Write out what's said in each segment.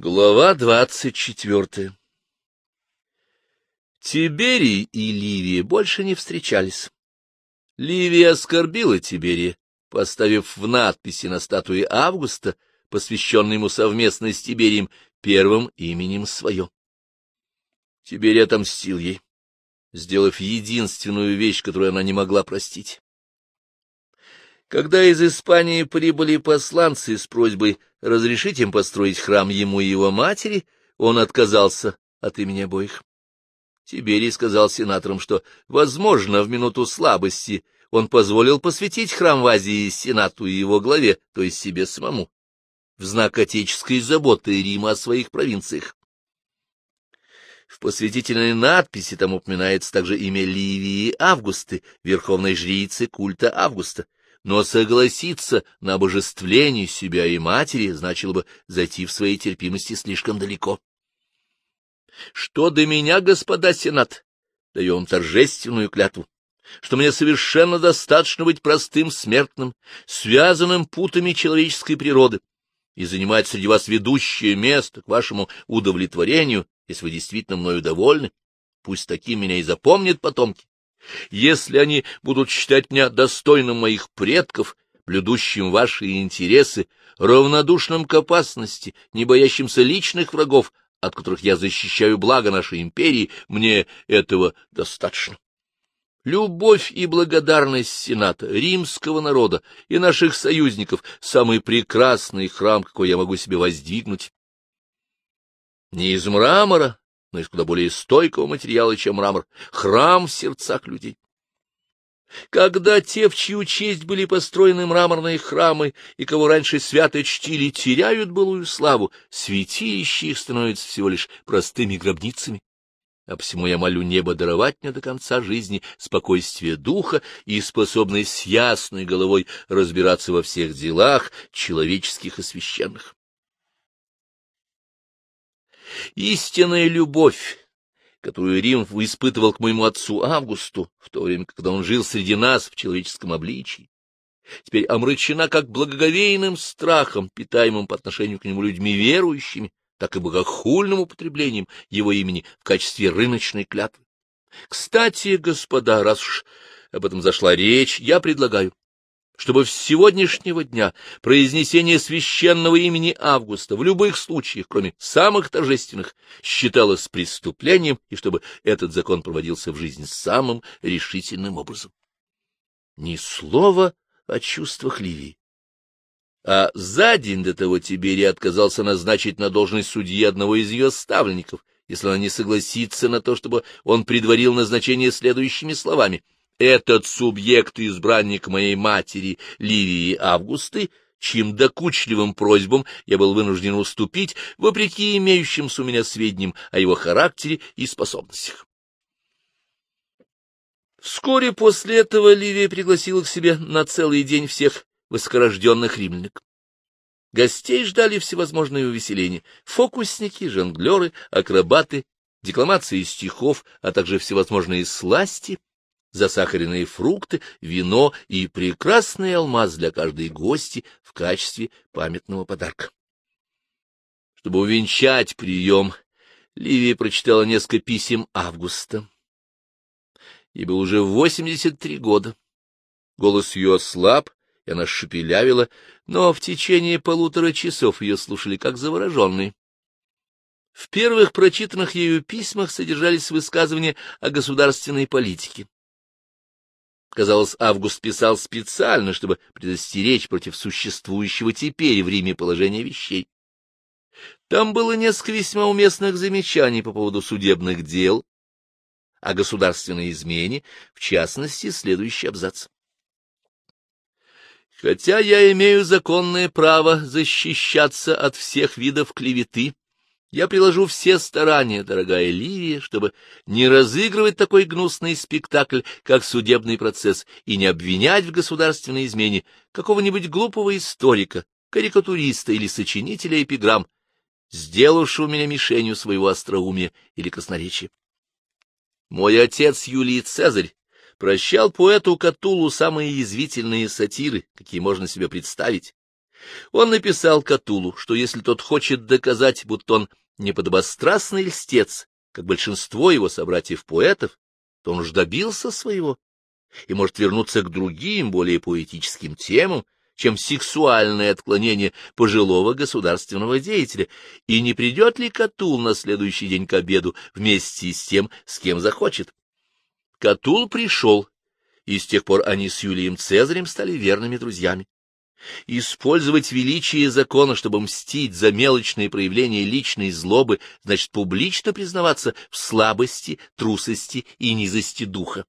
Глава двадцать четвертая Тиберий и Ливия больше не встречались. Ливия оскорбила Тиберия, поставив в надписи на статуе Августа, посвященной ему совместно с Тиберием, первым именем свое. Тиберий отомстил ей, сделав единственную вещь, которую она не могла простить. Когда из Испании прибыли посланцы с просьбой разрешить им построить храм ему и его матери, он отказался от имени обоих. Тиберий сказал сенаторам, что, возможно, в минуту слабости он позволил посвятить храм в Азии сенату и его главе, то есть себе самому, в знак отеческой заботы Рима о своих провинциях. В посвятительной надписи там упоминается также имя Ливии Августы, верховной жрицы культа Августа но согласиться на обожествление себя и матери значило бы зайти в своей терпимости слишком далеко. Что до меня, господа сенат, даю вам торжественную клятву, что мне совершенно достаточно быть простым смертным, связанным путами человеческой природы, и занимать среди вас ведущее место к вашему удовлетворению, если вы действительно мною довольны. Пусть таким меня и запомнят потомки. Если они будут считать меня достойным моих предков, блюдущим ваши интересы, равнодушным к опасности, не боящимся личных врагов, от которых я защищаю благо нашей империи, мне этого достаточно. Любовь и благодарность Сената, римского народа и наших союзников — самый прекрасный храм, какой я могу себе воздвигнуть. Не из мрамора, но из куда более стойкого материала, чем мрамор, храм в сердцах людей. Когда те, в чью честь были построены мраморные храмы, и кого раньше свято чтили, теряют былую славу, святилища их становятся всего лишь простыми гробницами. А посему я молю небо даровать мне до конца жизни спокойствие духа и способность с ясной головой разбираться во всех делах, человеческих и священных. Истинная любовь, которую Рим испытывал к моему отцу Августу, в то время, когда он жил среди нас в человеческом обличии, теперь омрачена как благоговейным страхом, питаемым по отношению к нему людьми верующими, так и богохульным употреблением его имени в качестве рыночной клятвы. Кстати, господа, раз уж об этом зашла речь, я предлагаю чтобы с сегодняшнего дня произнесение священного имени Августа в любых случаях, кроме самых торжественных, считалось преступлением, и чтобы этот закон проводился в жизнь самым решительным образом. Ни слова о чувствах Ливии. А за день до того Тиберий отказался назначить на должность судьи одного из ее ставленников, если она не согласится на то, чтобы он предварил назначение следующими словами — этот субъект — избранник моей матери Ливии Августы, чьим докучливым просьбам я был вынужден уступить, вопреки имеющимся у меня сведениям о его характере и способностях. Вскоре после этого Ливия пригласила к себе на целый день всех высокорожденных римлянок. Гостей ждали всевозможные увеселения — фокусники, жонглеры, акробаты, декламации стихов, а также всевозможные сласти — засахаренные фрукты, вино и прекрасный алмаз для каждой гости в качестве памятного подарка. Чтобы увенчать прием, Ливия прочитала несколько писем Августа. Ей было уже восемьдесят три года. Голос ее ослаб, и она шепелявила, но в течение полутора часов ее слушали как завороженные. В первых прочитанных ею письмах содержались высказывания о государственной политике. Казалось, Август писал специально, чтобы предостеречь против существующего теперь в Риме положения вещей. Там было несколько весьма уместных замечаний по поводу судебных дел, о государственной измене, в частности, следующий абзац. Хотя я имею законное право защищаться от всех видов клеветы, я приложу все старания, дорогая Ливия, чтобы не разыгрывать такой гнусный спектакль, как судебный процесс, и не обвинять в государственной измене какого-нибудь глупого историка, карикатуриста или сочинителя эпиграмм, сделавшего меня мишенью своего остроумия или красноречия. Мой отец Юлий Цезарь прощал поэту Катулу самые язвительные сатиры, какие можно себе представить, Он написал Катулу, что если тот хочет доказать, будто он не подобострастный льстец, как большинство его собратьев-поэтов, то он уж добился своего и может вернуться к другим, более поэтическим темам, чем сексуальное отклонение пожилого государственного деятеля, и не придет ли Катул на следующий день к обеду вместе с тем, с кем захочет. Катул пришел, и с тех пор они с Юлием Цезарем стали верными друзьями. Использовать величие закона, чтобы мстить за мелочные проявления личной злобы, значит публично признаваться в слабости, трусости и низости духа.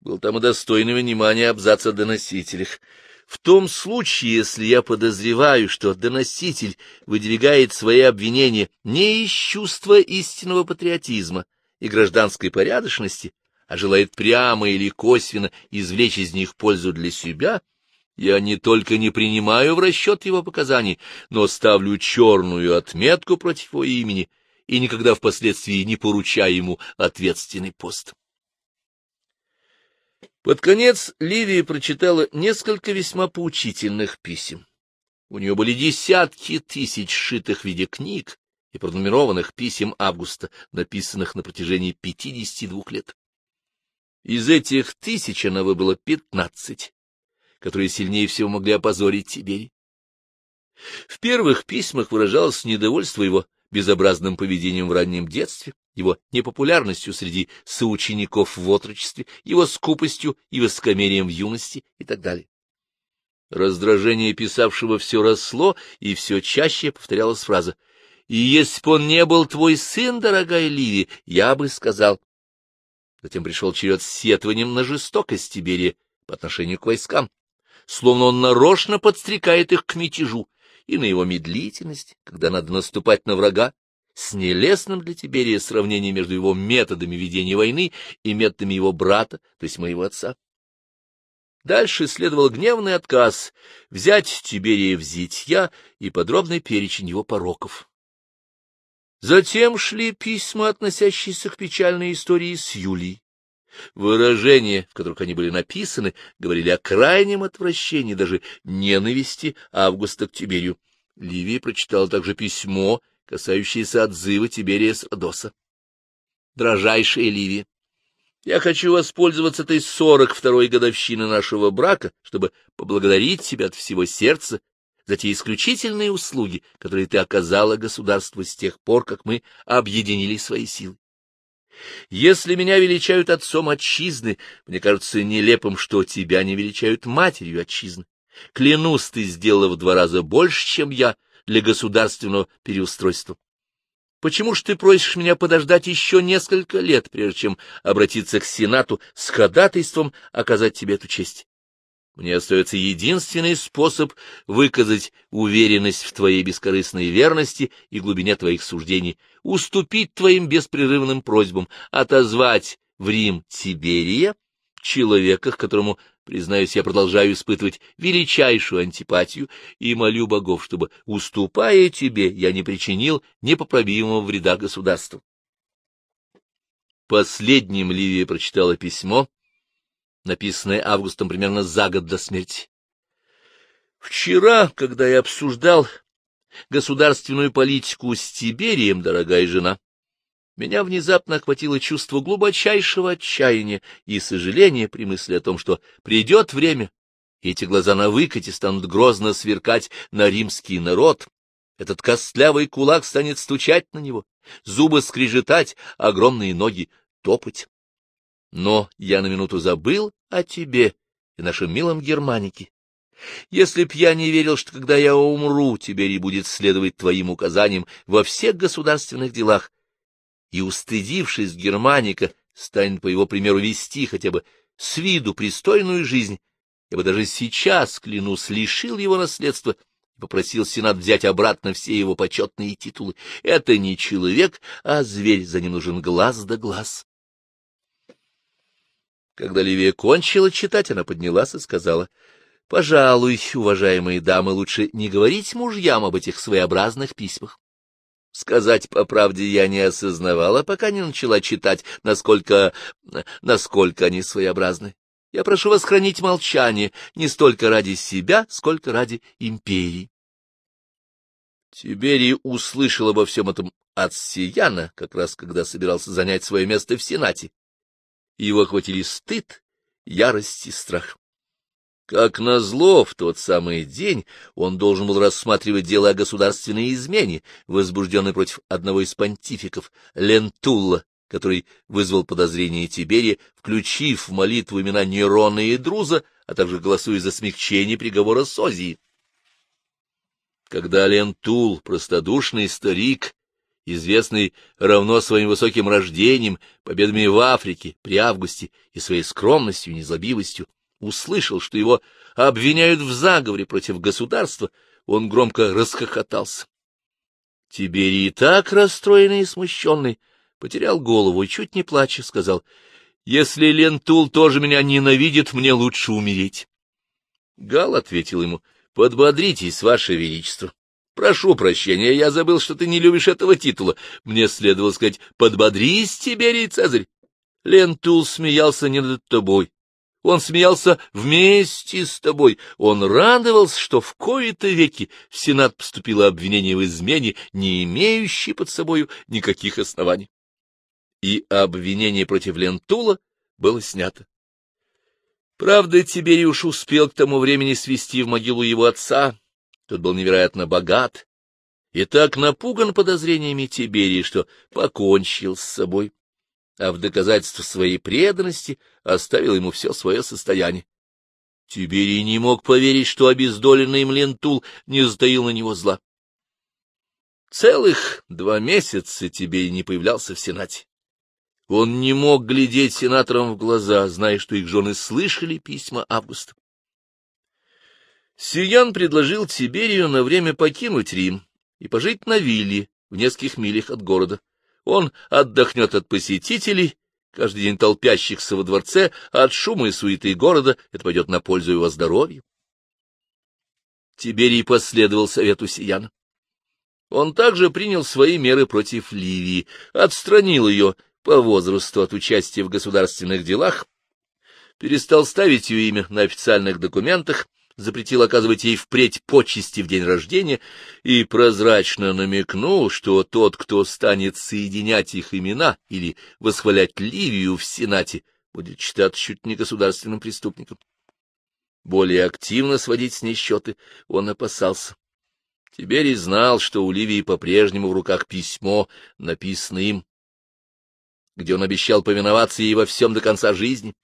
Был там и достойный внимания абзац о доносителях. В том случае, если я подозреваю, что доноситель выдвигает свои обвинения не из чувства истинного патриотизма и гражданской порядочности, а желает прямо или косвенно извлечь из них пользу для себя, я не только не принимаю в расчет его показаний, но ставлю черную отметку против его имени и никогда впоследствии не поручаю ему ответственный пост. Под конец Ливия прочитала несколько весьма поучительных писем. У нее были десятки тысяч сшитых в виде книг и пронумерованных писем Августа, написанных на протяжении пятидесяти двух лет. Из этих тысяч она выбрала пятнадцать, которые сильнее всего могли опозорить Тиберий. В первых письмах выражалось недовольство его безобразным поведением в раннем детстве, его непопулярностью среди соучеников в отрочестве, его скупостью и высокомерием в юности и так далее. Раздражение писавшего все росло, и все чаще повторялась фраза «И если бы он не был твой сын, дорогая Ливи, я бы сказал...» Затем пришел черед с сетованием на жестокость Тиберия по отношению к войскам, словно он нарочно подстрекает их к мятежу, и на его медлительность, когда надо наступать на врага, с нелестным для Тиберия сравнением между его методами ведения войны и методами его брата, то есть моего отца. Дальше следовал гневный отказ взять Тиберия в зитья и подробный перечень его пороков. Затем шли письма, относящиеся к печальной истории с Юлией. Выражения, в которых они были написаны, говорили о крайнем отвращении, даже ненависти Августа к Тиберию. Ливия прочитала также письмо, касающееся отзыва Тиберия с Родоса. «Дрожайшая Ливия, я хочу воспользоваться этой сорок второй годовщины нашего брака, чтобы поблагодарить тебя от всего сердца за те исключительные услуги, которые ты оказала государству с тех пор, как мы объединили свои силы. Если меня величают отцом отчизны, мне кажется нелепым, что тебя не величают матерью отчизны. Клянусь, ты сделала в два раза больше, чем я для государственного переустройства. Почему ж ты просишь меня подождать еще несколько лет, прежде чем обратиться к Сенату с ходатайством оказать тебе эту честь? Мне остается единственный способ выказать уверенность в твоей бескорыстной верности и глубине твоих суждений, уступить твоим беспрерывным просьбам, отозвать в Рим Тиберия, человека, к которому, признаюсь, я продолжаю испытывать величайшую антипатию, и молю богов, чтобы, уступая тебе, я не причинил непоправимого вреда государству. Последним Ливия прочитала письмо, написанное Августом примерно за год до смерти. Вчера, когда я обсуждал государственную политику с Тиберием, дорогая жена, меня внезапно охватило чувство глубочайшего отчаяния и сожаления при мысли о том, что придет время, и эти глаза на выкате станут грозно сверкать на римский народ, этот костлявый кулак станет стучать на него, зубы скрежетать, огромные ноги топать. Но я на минуту забыл о тебе и нашем милом Германике. Если б я не верил, что когда я умру, тебе и будет следовать твоим указаниям во всех государственных делах, и, устыдившись Германика, станет по его примеру вести хотя бы с виду пристойную жизнь, я бы даже сейчас, клянусь, лишил его наследства и попросил Сенат взять обратно все его почетные титулы. Это не человек, а зверь, за ним нужен глаз да глаз. Когда Ливия кончила читать, она поднялась и сказала, — Пожалуй, уважаемые дамы, лучше не говорить мужьям об этих своеобразных письмах. Сказать по правде я не осознавала, пока не начала читать, насколько... насколько они своеобразны. Я прошу вас хранить молчание не столько ради себя, сколько ради империи. Тиберий услышал обо всем этом от Сияна, как раз когда собирался занять свое место в Сенате. Его охватили стыд, ярость и страх. Как назло, в тот самый день он должен был рассматривать дело о государственной измене, возбужденной против одного из понтификов, Лентулла, который вызвал подозрение Тиберия, включив в молитву имена Нерона и Друза, а также голосуя за смягчение приговора Созии. Когда Лентул, простодушный старик, известный равно своим высоким рождением, победами в Африке при августе и своей скромностью и незлобивостью, услышал, что его обвиняют в заговоре против государства, он громко расхохотался. Тиберий, так расстроенный и смущенный, потерял голову и, чуть не плача, сказал, «Если Лентул тоже меня ненавидит, мне лучше умереть». Гал ответил ему, «Подбодритесь, Ваше Величество. Прошу прощения, я забыл, что ты не любишь этого титула. Мне следовало сказать, подбодрись, Тиберий Цезарь». Лентул смеялся не над тобой, он смеялся вместе с тобой. Он радовался, что в кои-то веки в Сенат поступило обвинение в измене, не имеющее под собою никаких оснований. И обвинение против Лентула было снято. Правда, Тибериуш успел к тому времени свести в могилу его отца. Тот был невероятно богат и так напуган подозрениями Тиберии, что покончил с собой а в доказательство своей преданности оставил ему все свое состояние. Тиберий не мог поверить, что обездоленный им Лентул не затаил на него зла. Целых два месяца Тиберий не появлялся в Сенате. Он не мог глядеть сенаторам в глаза, зная, что их жены слышали письма Августа. Сиян предложил Тиберию на время покинуть Рим и пожить на вилле в нескольких милях от города. Он отдохнет от посетителей, каждый день толпящихся во дворце, а от шума и суеты города это пойдет на пользу его здоровью. Тиберий последовал совету Сияна. Он также принял свои меры против Ливии, отстранил ее по возрасту от участия в государственных делах, перестал ставить ее имя на официальных документах, запретил оказывать ей впредь почести в день рождения и прозрачно намекнул, что тот, кто станет соединять их имена или восхвалять Ливию в Сенате, будет считаться чуть не государственным преступником. Более активно сводить с ней счеты он опасался. Тиберий знал, что у Ливии по-прежнему в руках письмо, написанное им, где он обещал повиноваться ей во всем до конца жизни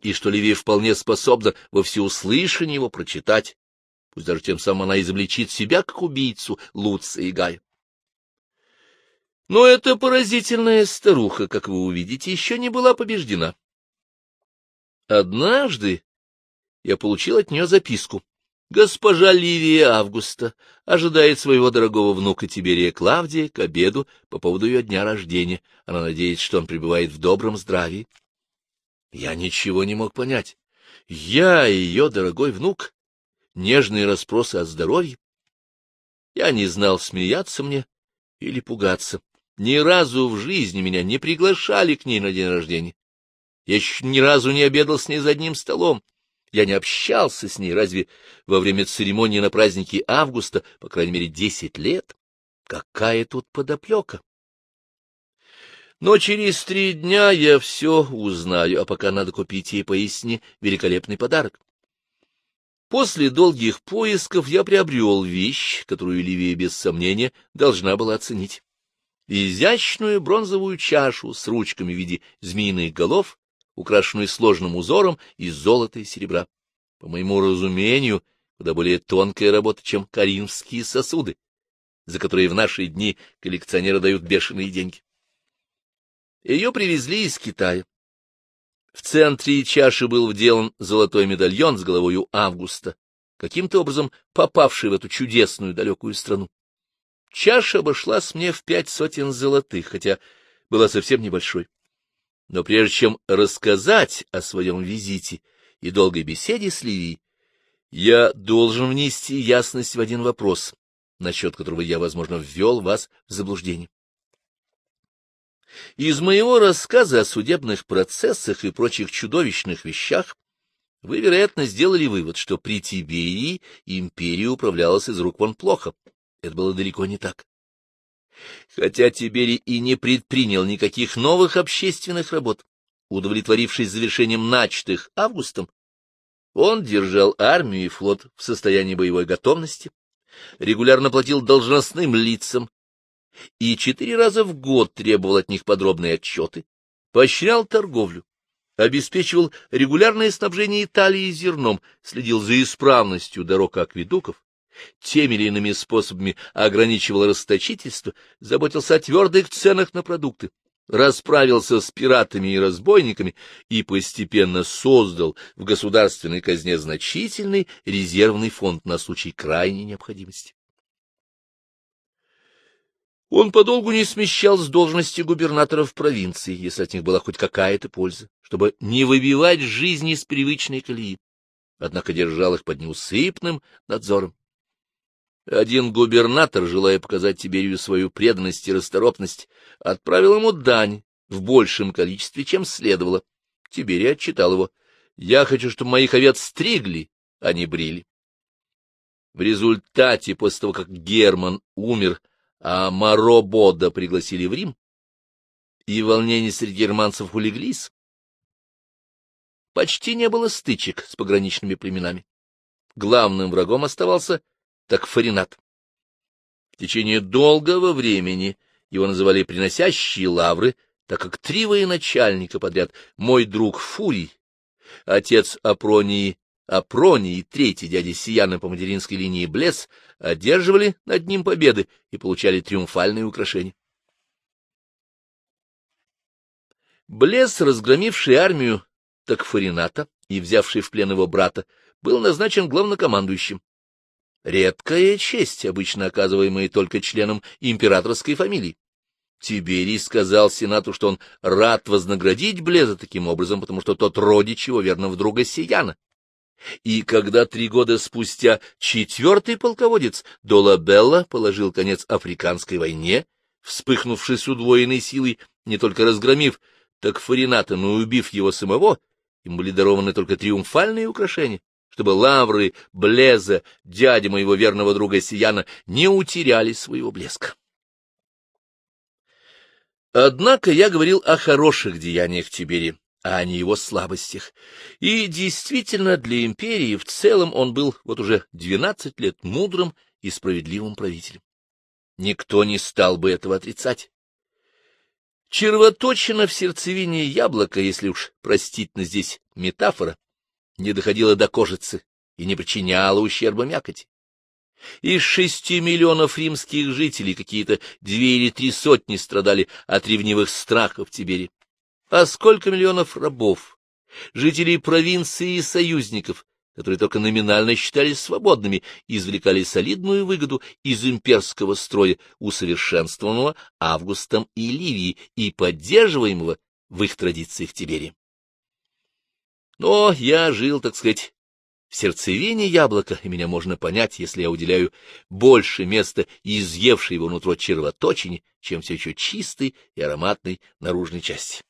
и что Ливия вполне способна во всеуслышание его прочитать, пусть даже тем самым она изобличит себя как убийцу Луца и Гая. Но эта поразительная старуха, как вы увидите, еще не была побеждена. Однажды я получил от нее записку. Госпожа Ливия Августа ожидает своего дорогого внука Тиберия Клавдия к обеду по поводу ее дня рождения. Она надеется, что он пребывает в добром здравии. Я ничего не мог понять. Я ее дорогой внук, нежные расспросы о здоровье. Я не знал, смеяться мне или пугаться. Ни разу в жизни меня не приглашали к ней на день рождения. Я еще ни разу не обедал с ней за одним столом. Я не общался с ней разве во время церемонии на празднике августа, по крайней мере, десять лет. Какая тут подоплека? Но через три дня я все узнаю, а пока надо купить ей поистине великолепный подарок. После долгих поисков я приобрел вещь, которую Ливия без сомнения должна была оценить. Изящную бронзовую чашу с ручками в виде змеиных голов, украшенную сложным узором из золота и серебра. По моему разумению, куда более тонкая работа, чем коринфские сосуды, за которые в наши дни коллекционеры дают бешеные деньги. Ее привезли из Китая. В центре чаши был вделан золотой медальон с головою Августа, каким-то образом попавший в эту чудесную далекую страну. Чаша обошлась мне в пять сотен золотых, хотя была совсем небольшой. Но прежде чем рассказать о своем визите и долгой беседе с Ливией, я должен внести ясность в один вопрос, насчет которого я, возможно, ввел вас в заблуждение. Из моего рассказа о судебных процессах и прочих чудовищных вещах вы, вероятно, сделали вывод, что при Тиберии империя управлялась из рук вон плохо. Это было далеко не так. Хотя Тиберий и не предпринял никаких новых общественных работ, удовлетворившись завершением начатых августом, он держал армию и флот в состоянии боевой готовности, регулярно платил должностным лицам и четыре раза в год требовал от них подробные отчеты, поощрял торговлю, обеспечивал регулярное снабжение Италии зерном, следил за исправностью дорог акведуков, теми или иными способами ограничивал расточительство, заботился о твердых ценах на продукты, расправился с пиратами и разбойниками и постепенно создал в государственной казне значительный резервный фонд на случай крайней необходимости. Он подолгу не смещал с должности губернаторов провинции, если от них была хоть какая-то польза, чтобы не выбивать жизни из привычной колеи, однако держал их под неусыпным надзором. Один губернатор, желая показать Тиберию свою преданность и расторопность, отправил ему дань в большем количестве, чем следовало. Тиберий отчитал его. «Я хочу, чтобы моих овец стригли, а не брили». В результате, после того, как Герман умер, а Маробода пригласили в Рим, и волнения среди германцев улеглись, почти не было стычек с пограничными племенами. Главным врагом оставался Такфаринат. В течение долгого времени его называли «приносящие лавры», так как три военачальника подряд «мой друг Фурий», отец Апронии Апроний и третий дядя Сияна по материнской линии Блес одерживали над ним победы и получали триумфальные украшения. Блес, разгромивший армию Такфарината и взявший в плен его брата, был назначен главнокомандующим. Редкая честь, обычно оказываемая только членам императорской фамилии. Тиберий сказал Сенату, что он рад вознаградить Блеза таким образом, потому что тот родич его верного друга Сияна. И когда три года спустя четвертый полководец Долабелла положил конец африканской войне, вспыхнувшей с удвоенной силой, не только разгромив так Фарината, но и убив его самого, им были дарованы только триумфальные украшения чтобы лавры, Блеза, дядя моего верного друга Сияна, не утеряли своего блеска. Однако я говорил о хороших деяниях Тибери, а не его слабостях. И действительно, для империи в целом он был вот уже двенадцать лет мудрым и справедливым правителем. Никто не стал бы этого отрицать. Червоточина в сердцевине яблока, если уж простить на здесь метафора, не доходила до кожицы и не причиняла ущерба мякоти. Из шести миллионов римских жителей какие-то две или три сотни страдали от ревнивых страхов Тибери. А сколько миллионов рабов, жителей провинции и союзников, которые только номинально считались свободными, извлекали солидную выгоду из имперского строя, усовершенствованного Августом и Ливией и поддерживаемого в их традициях Тибери. Но я жил, так сказать, в сердцевине яблока, и меня можно понять, если я уделяю больше места изъевшей его нутро червоточине, чем все еще чистой и ароматной наружной части.